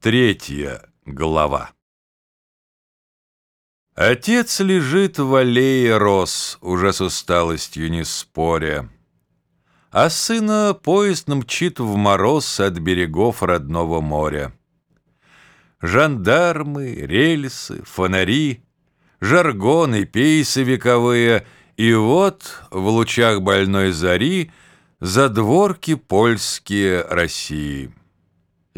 Третья глава Отец лежит в аллее роз, уже с усталостью не споря, А сына поезд мчит в мороз от берегов родного моря. Жандармы, рельсы, фонари, жаргоны, пейсы вековые, И вот в лучах больной зари задворки польские России.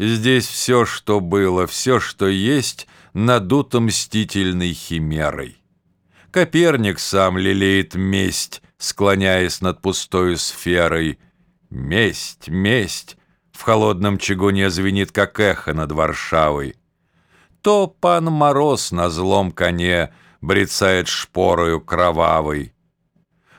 Здесь все, что было, все, что есть, надуто мстительной химерой. Коперник сам лелеет месть, склоняясь над пустой сферой. Месть, месть, в холодном чугуне звенит, как эхо над Варшавой. То пан Мороз на злом коне брецает шпорою кровавой.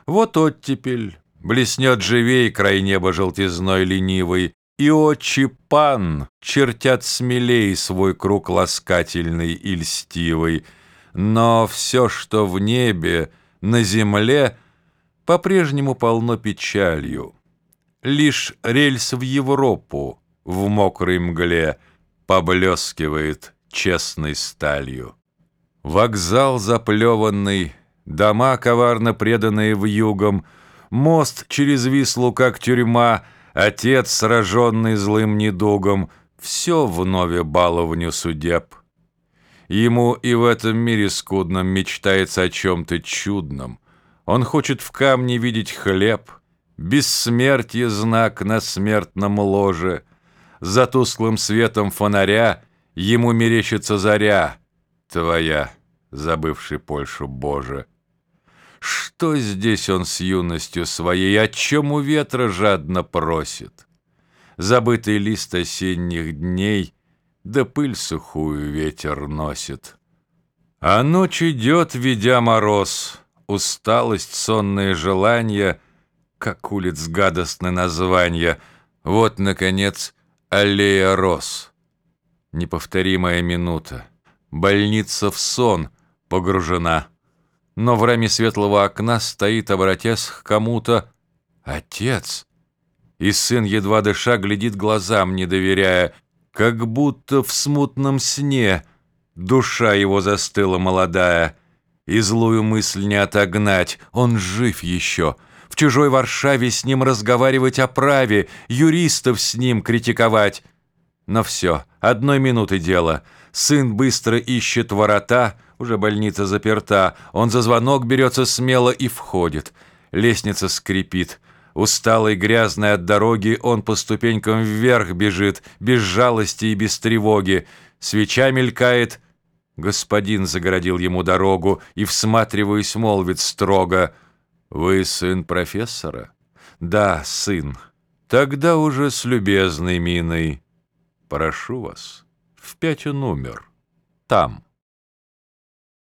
Вот оттепель, блеснет живей край неба желтизной ленивой, и очи пан чертят смелей свой круг ласкательный и льстивый, но все, что в небе, на земле, по-прежнему полно печалью. Лишь рельс в Европу в мокрой мгле поблескивает честной сталью. Вокзал заплеванный, дома коварно преданные в югом, мост через Вислу, как тюрьма — Отец, сраженный злым недугом, Все вновь баловню судеб. Ему и в этом мире скудном Мечтается о чем-то чудном. Он хочет в камне видеть хлеб, Бессмертие знак на смертном ложе. За тусклым светом фонаря Ему мерещится заря Твоя, забывший Польшу Боже. Что здесь он с юностью своей, о чем у ветра жадно просит? Забытый лист осенних дней, да пыль сухую ветер носит. А ночь идет, ведя мороз, усталость, сонные желания, как улиц гадостны названия. Вот, наконец, аллея роз. Неповторимая минута. Больница в сон погружена но в раме светлого окна стоит, обратясь к кому-то, отец. И сын, едва дыша, глядит глазам, не доверяя, как будто в смутном сне душа его застыла молодая, и злую мысль не отогнать, он жив еще. В чужой Варшаве с ним разговаривать о праве, юристов с ним критиковать. Но все, одной минуты дело. Сын быстро ищет ворота, уже больница заперта. Он за звонок берется смело и входит. Лестница скрипит. Усталый, грязный от дороги, он по ступенькам вверх бежит, без жалости и без тревоги. Свеча мелькает. Господин загородил ему дорогу и, всматриваясь, молвит строго. «Вы сын профессора?» «Да, сын. Тогда уже с любезной миной. Прошу вас, в пять он умер. Там».